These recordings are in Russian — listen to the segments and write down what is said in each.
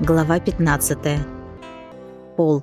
Глава 15. Пол.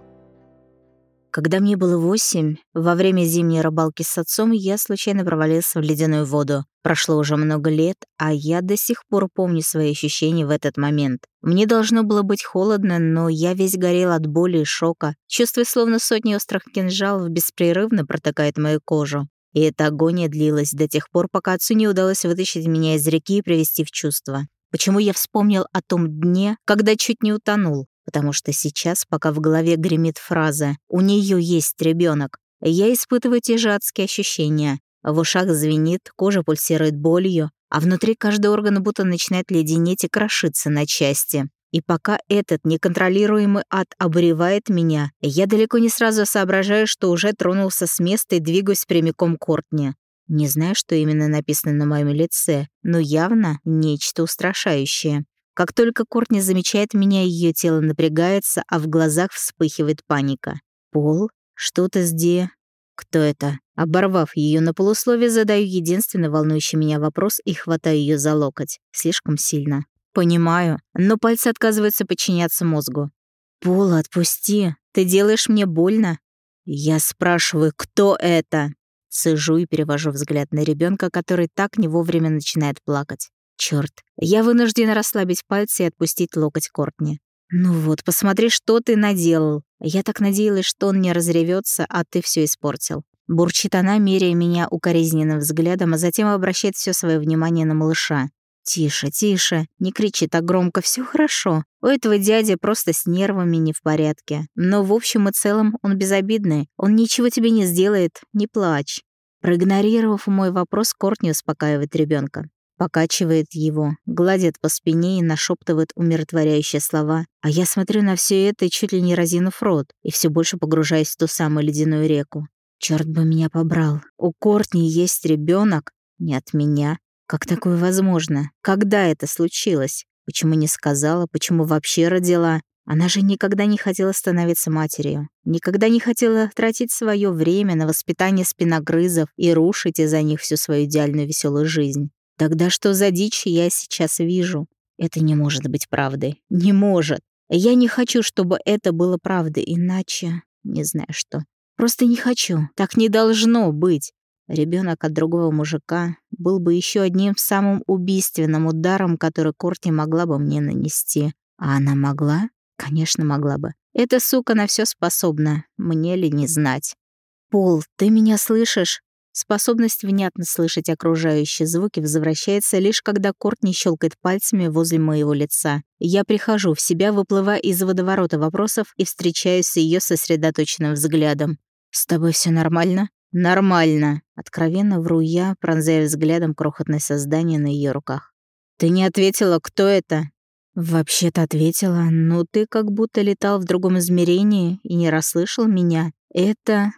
Когда мне было восемь, во время зимней рыбалки с отцом я случайно провалился в ледяную воду. Прошло уже много лет, а я до сих пор помню свои ощущения в этот момент. Мне должно было быть холодно, но я весь горел от боли и шока, чувствуя, словно сотни острых кинжалов беспрерывно протыкает мою кожу. И эта агония длилась до тех пор, пока отцу не удалось вытащить меня из реки и привести в чувство. Почему я вспомнил о том дне, когда чуть не утонул? Потому что сейчас, пока в голове гремит фраза «у нее есть ребенок, я испытываю те же адские ощущения. В ушах звенит, кожа пульсирует болью, а внутри каждый орган будто начинает леденеть и крошиться на части. И пока этот неконтролируемый ад обуревает меня, я далеко не сразу соображаю, что уже тронулся с места и двигаюсь прямиком к Кортни. Не знаю, что именно написано на моем лице, но явно нечто устрашающее. Как только Кортни замечает меня, ее тело напрягается, а в глазах вспыхивает паника. «Пол? Что-то где? Кто это?» Оборвав ее на полусловие, задаю единственный волнующий меня вопрос и хватаю ее за локоть. Слишком сильно. Понимаю, но пальцы отказываются подчиняться мозгу. «Пол, отпусти. Ты делаешь мне больно». Я спрашиваю, кто это? Сижу и перевожу взгляд на ребенка, который так не вовремя начинает плакать. Черт, я вынуждена расслабить пальцы и отпустить локоть Кортни. «Ну вот, посмотри, что ты наделал. Я так надеялась, что он не разревется, а ты все испортил». Бурчит она, меряя меня укоризненным взглядом, а затем обращает все свое внимание на малыша. «Тише, тише, не кричи так громко, все хорошо. У этого дяди просто с нервами не в порядке. Но в общем и целом он безобидный, он ничего тебе не сделает, не плачь». Проигнорировав мой вопрос, Кортни успокаивает ребенка, Покачивает его, гладит по спине и нашептывает умиротворяющие слова. А я смотрю на все это, чуть ли не разинув рот, и все больше погружаюсь в ту самую ледяную реку. Черт бы меня побрал. У Кортни есть ребенок, не от меня, как такое возможно? Когда это случилось? Почему не сказала? Почему вообще родила? Она же никогда не хотела становиться матерью. Никогда не хотела тратить свое время на воспитание спиногрызов и рушить из-за них всю свою идеальную веселую жизнь. Тогда что за дичь я сейчас вижу? Это не может быть правдой. Не может. Я не хочу, чтобы это было правдой, иначе... Не знаю что. Просто не хочу. Так не должно быть. Ребенок от другого мужика был бы еще одним самым убийственным ударом, который Кортни могла бы мне нанести. А она могла? Конечно, могла бы. Эта сука на все способна, мне ли не знать. «Пол, ты меня слышишь?» Способность внятно слышать окружающие звуки возвращается лишь когда Кортни щелкает пальцами возле моего лица. Я прихожу в себя, выплывая из водоворота вопросов и встречаюсь с ее сосредоточенным взглядом. «С тобой все нормально?» «Нормально», — откровенно вру я, пронзая взглядом крохотное создание на ее руках. «Ты не ответила, кто это?» «Вообще-то ответила, но ты как будто летал в другом измерении и не расслышал меня. Это...»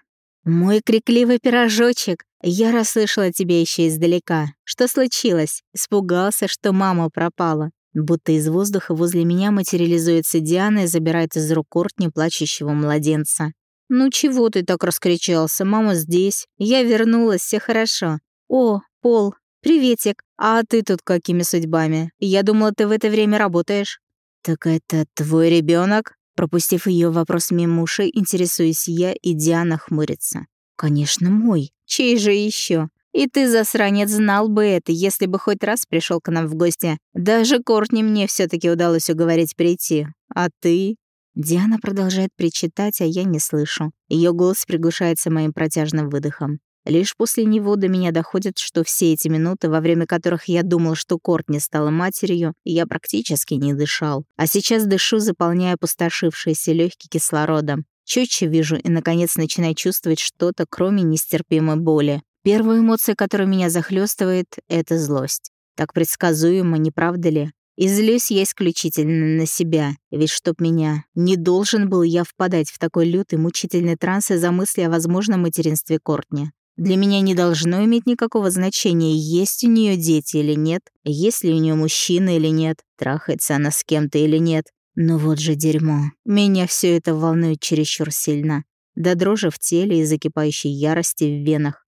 «Мой крикливый пирожочек! Я расслышала тебя еще издалека. Что случилось? Испугался, что мама пропала». Будто из воздуха возле меня материализуется Диана и забирает из рук Кортни плачущего младенца. «Ну чего ты так раскричался? Мама здесь. Я вернулась, все хорошо. О, Пол, приветик. А ты тут какими судьбами? Я думала, ты в это время работаешь». «Так это твой ребенок? Пропустив ее вопрос мимо ушей, интересуюсь я, и Диана хмурится. «Конечно, мой. Чей же еще? И ты, засранец, знал бы это, если бы хоть раз пришел к нам в гости. Даже Кортни мне все таки удалось уговорить прийти. А ты?» Диана продолжает причитать, а я не слышу. Ее голос приглушается моим протяжным выдохом. Лишь после него до меня доходит, что все эти минуты, во время которых я думал, что Кортни стала матерью, я практически не дышал. А сейчас дышу, заполняя опустошившиеся легкие кислородом. Четче вижу и, наконец, начинаю чувствовать что-то, кроме нестерпимой боли. Первая эмоция, которая меня захлестывает, это злость. Так предсказуемо, не правда ли? И злюсь я исключительно на себя, ведь чтоб меня, не должен был я впадать в такой лютый, мучительный транс из-за мысли о возможном материнстве Кортни. Для меня не должно иметь никакого значения, есть у нее дети или нет, есть ли у нее мужчина или нет, трахается она с кем-то или нет. Но вот же дерьмо. Меня все это волнует чересчур сильно. До дрожи в теле и закипающей ярости в венах.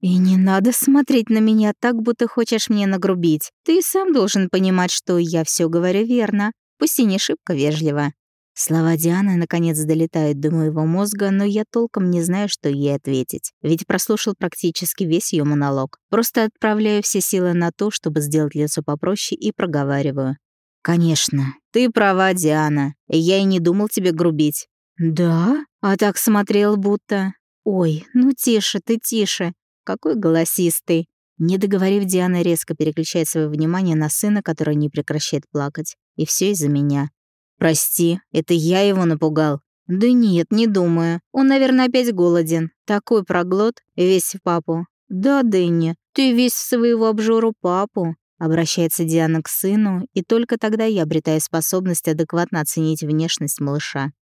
«И не надо смотреть на меня так, будто хочешь мне нагрубить. Ты сам должен понимать, что я все говорю верно. пусть и не шибко вежливо. Слова Дианы наконец долетают до моего мозга, но я толком не знаю, что ей ответить. Ведь прослушал практически весь ее монолог. Просто отправляю все силы на то, чтобы сделать лицо попроще и проговариваю. «Конечно, ты права, Диана. Я и не думал тебе грубить». «Да? А так смотрел будто...» «Ой, ну тише ты, тише. Какой голосистый». Не договорив, Диана резко переключает свое внимание на сына, который не прекращает плакать. И все из-за меня. «Прости, это я его напугал». «Да нет, не думаю. Он, наверное, опять голоден. Такой проглот, весь в папу». «Да, Дэнни, ты весь в своего обжору папу». Обращается Диана к сыну, и только тогда я обретаю способность адекватно оценить внешность малыша.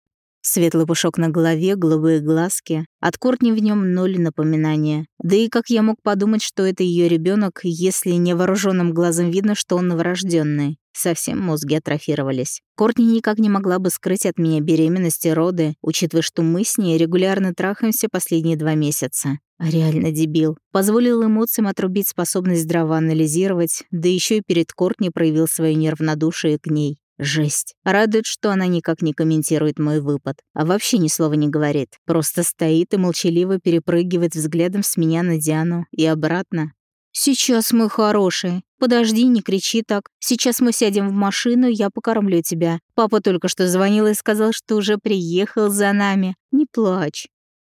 Светлый пушок на голове, голубые глазки. От Кортни в нем ноль напоминания. Да и как я мог подумать, что это ее ребенок, если невооруженным глазом видно, что он новорожденный? Совсем мозги атрофировались. Кортни никак не могла бы скрыть от меня беременность и роды, учитывая, что мы с ней регулярно трахаемся последние два месяца. Реально дебил. Позволил эмоциям отрубить способность здраво анализировать, да еще и перед Кортни проявил свое нервнодушие к ней. Жесть. Радует, что она никак не комментирует мой выпад, а вообще ни слова не говорит. Просто стоит и молчаливо перепрыгивает взглядом с меня на Диану и обратно. «Сейчас мы хорошие. Подожди, не кричи так. Сейчас мы сядем в машину, я покормлю тебя. Папа только что звонил и сказал, что уже приехал за нами. Не плачь».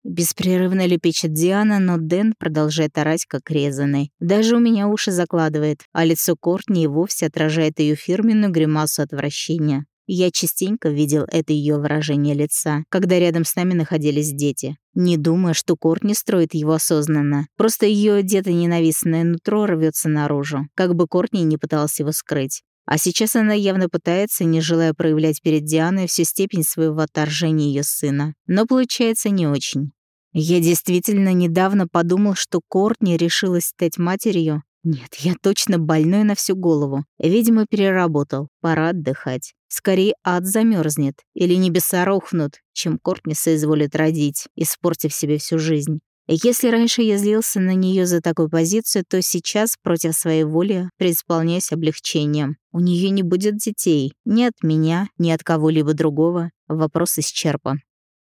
Беспрерывно лепечет Диана, но Дэн продолжает орать, как резанный. Даже у меня уши закладывает, а лицо Кортни и вовсе отражает ее фирменную гримасу отвращения. Я частенько видел это ее выражение лица, когда рядом с нами находились дети. Не думая, что Кортни строит его осознанно. Просто ее одето ненавистное нутро рвется наружу, как бы Кортни не пытался его скрыть. А сейчас она явно пытается, не желая проявлять перед Дианой всю степень своего отторжения ее сына. Но получается не очень. Я действительно недавно подумал, что Кортни решилась стать матерью. Нет, я точно больной на всю голову. Видимо, переработал. Пора отдыхать. Скорее ад замерзнет или небеса рухнут, чем Кортни соизволит родить, испортив себе всю жизнь. Если раньше я злился на нее за такую позицию, то сейчас против своей воли преисполняюсь облегчением. У нее не будет детей. Ни от меня, ни от кого-либо другого. Вопрос исчерпан.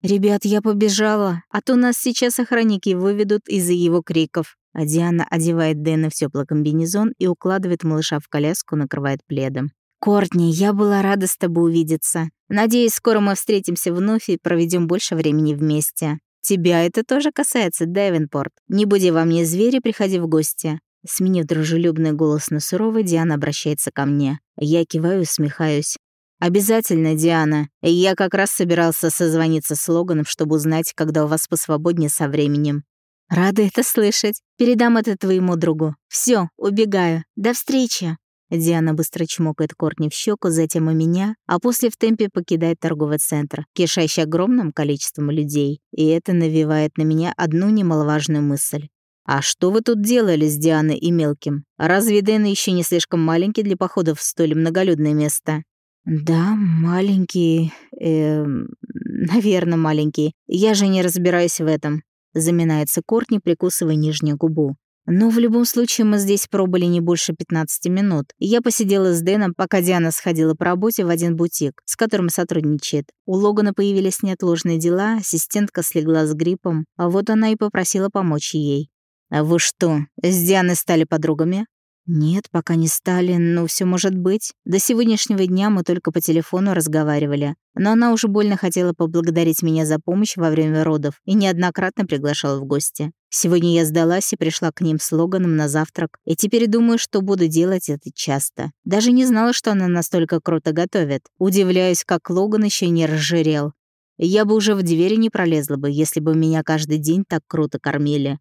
«Ребят, я побежала, а то нас сейчас охранники выведут из-за его криков». А Диана одевает Дэна в теплый комбинезон и укладывает малыша в коляску, накрывает пледом. «Кортни, я была рада с тобой увидеться. Надеюсь, скоро мы встретимся вновь и проведем больше времени вместе. Тебя это тоже касается, Дэвенпорт. Не буди во мне звери, приходи в гости». Сменив дружелюбный голос на суровый, Диана обращается ко мне. Я киваю и. «Обязательно, Диана. Я как раз собирался созвониться с Логаном, чтобы узнать, когда у вас посвободнее со временем». «Рада это слышать. Передам это твоему другу. Все, убегаю. До встречи». Диана быстро чмокает Кортни в щеку, затем и меня, а после в темпе покидает торговый центр, кишащий огромным количеством людей. И это навевает на меня одну немаловажную мысль. «А что вы тут делали с Дианой и Мелким? Разве Дэн еще не слишком маленький для походов в столь многолюдное место?» «Да, маленький... Э, наверное, маленький. Я же не разбираюсь в этом», — заминается Кортни, прикусывая нижнюю губу. «Но в любом случае мы здесь пробыли не больше 15 минут. Я посидела с Дэном, пока Диана сходила по работе в один бутик, с которым сотрудничает. У Логана появились неотложные дела, ассистентка слегла с гриппом, а вот она и попросила помочь ей. «А вы что, с Дианой стали подругами?» «Нет, пока не стали, но все может быть. До сегодняшнего дня мы только по телефону разговаривали. Но она уже больно хотела поблагодарить меня за помощь во время родов и неоднократно приглашала в гости. Сегодня я сдалась и пришла к ним с Логаном на завтрак, и теперь думаю, что буду делать это часто. Даже не знала, что она настолько круто готовит. Удивляюсь, как Логан еще не разжирел. Я бы уже в двери не пролезла бы, если бы меня каждый день так круто кормили.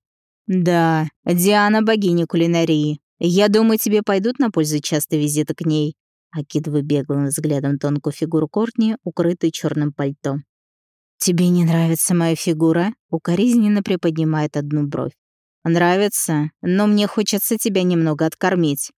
Да, Диана богиня кулинарии. «Я думаю, тебе пойдут на пользу часто визиты к ней», окидывая беглым взглядом тонкую фигуру Кортни, укрытой черным пальто. «Тебе не нравится моя фигура?» Укоризненно приподнимает одну бровь. «Нравится, но мне хочется тебя немного откормить».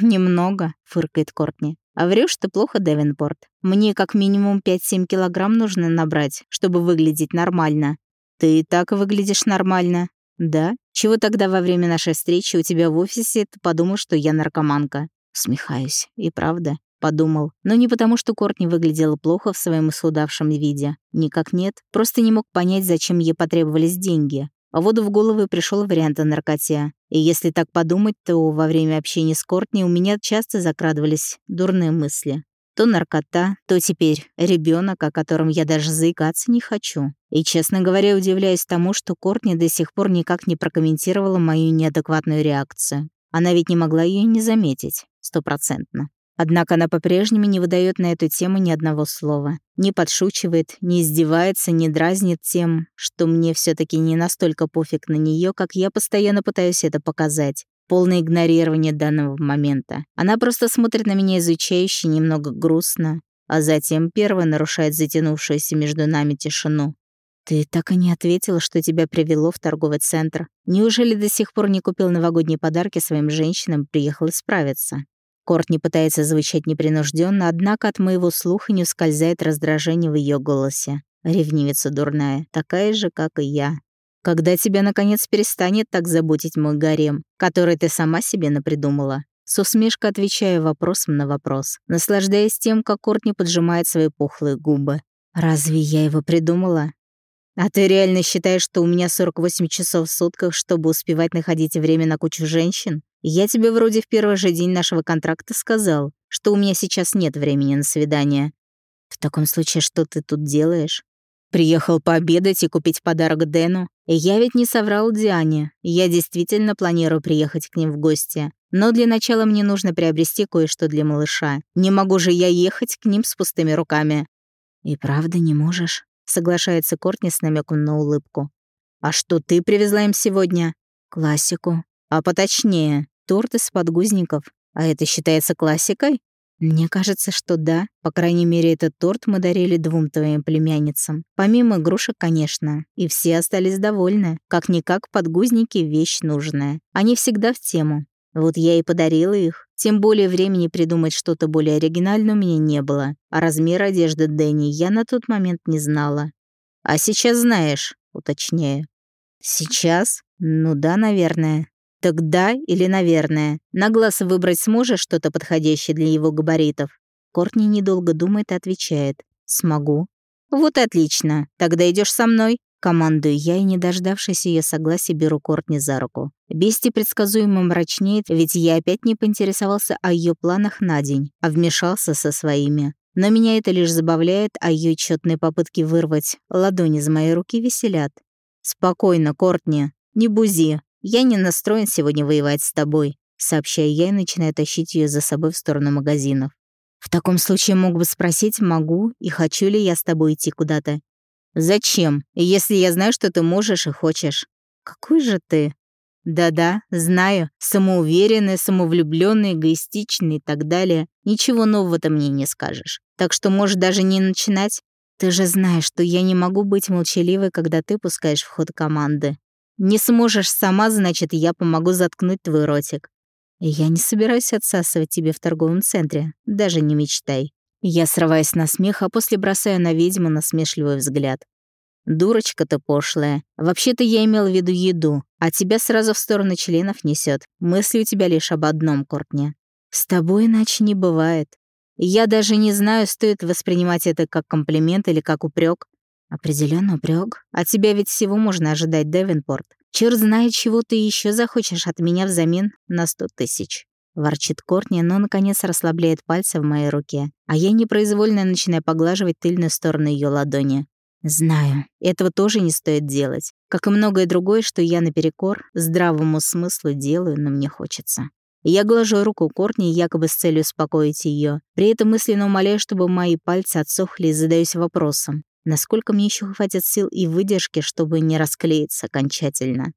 «Немного», — фыркает Кортни. «А врёшь ты плохо, Девинпорт. Мне как минимум 5-7 килограмм нужно набрать, чтобы выглядеть нормально». «Ты и так выглядишь нормально», «Да? Чего тогда во время нашей встречи у тебя в офисе ты подумал, что я наркоманка?» Усмехаюсь. И правда. подумал. Но не потому, что Кортни выглядела плохо в своем исхудавшем виде. Никак нет. Просто не мог понять, зачем ей потребовались деньги. А воду в голову пришел вариант о наркоте. И если так подумать, то во время общения с Кортни у меня часто закрадывались дурные мысли. То наркота, то теперь ребенок, о котором я даже заикаться не хочу. И, честно говоря, удивляюсь тому, что Кортни до сих пор никак не прокомментировала мою неадекватную реакцию. Она ведь не могла ее не заметить, стопроцентно. Однако она по-прежнему не выдает на эту тему ни одного слова. Не подшучивает, не издевается, не дразнит тем, что мне все таки не настолько пофиг на нее, как я постоянно пытаюсь это показать. Полное игнорирование данного момента. Она просто смотрит на меня изучающе, немного грустно, а затем первая нарушает затянувшуюся между нами тишину. «Ты так и не ответила, что тебя привело в торговый центр. Неужели до сих пор не купил новогодние подарки своим женщинам, приехал исправиться?» Кортни пытается звучать непринужденно, однако от моего слуха не ускользает раздражение в ее голосе. Ревнивица дурная, такая же, как и я. Когда тебя, наконец, перестанет так заботить мой гарем, который ты сама себе напридумала? С усмешкой отвечаю вопросом на вопрос, наслаждаясь тем, как Кортни поджимает свои пухлые губы. «Разве я его придумала?» «А ты реально считаешь, что у меня 48 часов в сутках, чтобы успевать находить время на кучу женщин? Я тебе вроде в первый же день нашего контракта сказал, что у меня сейчас нет времени на свидание. В таком случае, что ты тут делаешь? Приехал пообедать и купить подарок Дэну. Я ведь не соврал Диане. Я действительно планирую приехать к ним в гости. Но для начала мне нужно приобрести кое-что для малыша. Не могу же я ехать к ним с пустыми руками. И правда не можешь? Соглашается Кортни с намеком на улыбку. «А что ты привезла им сегодня?» «Классику». «А поточнее, торт из подгузников. А это считается классикой?» «Мне кажется, что да. По крайней мере, этот торт мы дарили двум твоим племянницам. Помимо игрушек, конечно. И все остались довольны. Как-никак подгузники — вещь нужная. Они всегда в тему. Вот я и подарила их. Тем более времени придумать что-то более оригинальное у меня не было. А размер одежды Дэнни я на тот момент не знала. «А сейчас знаешь», — уточняю. «Сейчас? Ну да, наверное». «Так да или наверное? На глаз выбрать сможешь что-то подходящее для его габаритов?» Кортни недолго думает и отвечает. «Смогу». «Вот отлично. Тогда идешь со мной?» Командую я и, не дождавшись ее согласия, беру Кортни за руку. Бести предсказуемо мрачнеет, ведь я опять не поинтересовался о ее планах на день, а вмешался со своими. Но меня это лишь забавляет, а ее четные попытки вырвать ладони из моей руки веселят. «Спокойно, Кортни, не бузи. Я не настроен сегодня воевать с тобой», сообщаю я и начинаю тащить ее за собой в сторону магазинов. В таком случае мог бы спросить, могу и хочу ли я с тобой идти куда-то. «Зачем, если я знаю, что ты можешь и хочешь?» «Какой же ты?» «Да-да, знаю. Самоуверенный, самовлюбленный, эгоистичный и так далее. Ничего нового ты мне не скажешь. Так что можешь даже не начинать. Ты же знаешь, что я не могу быть молчаливой, когда ты пускаешь в ход команды. Не сможешь сама, значит, я помогу заткнуть твой ротик. Я не собираюсь отсасывать тебе в торговом центре. Даже не мечтай. Я срываюсь на смех, а после бросаю на ведьму насмешливый взгляд. «Дурочка ты пошлая. Вообще-то я имел в виду еду, а тебя сразу в сторону членов несет. Мысли у тебя лишь об одном, Кортне. С тобой иначе не бывает. Я даже не знаю, стоит воспринимать это как комплимент или как упрек. Определенно упрек. От тебя ведь всего можно ожидать, Девинпорт. Черт знает, чего ты еще захочешь от меня взамен на сто тысяч. Ворчит Кортни, но, наконец, расслабляет пальцы в моей руке, а я непроизвольно начинаю поглаживать тыльную сторону ее ладони. Знаю, этого тоже не стоит делать, как и многое другое, что я наперекор здравому смыслу делаю, но мне хочется. Я глажу руку Кортни якобы с целью успокоить ее, при этом мысленно умоляю, чтобы мои пальцы отсохли и задаюсь вопросом, насколько мне еще хватит сил и выдержки, чтобы не расклеиться окончательно.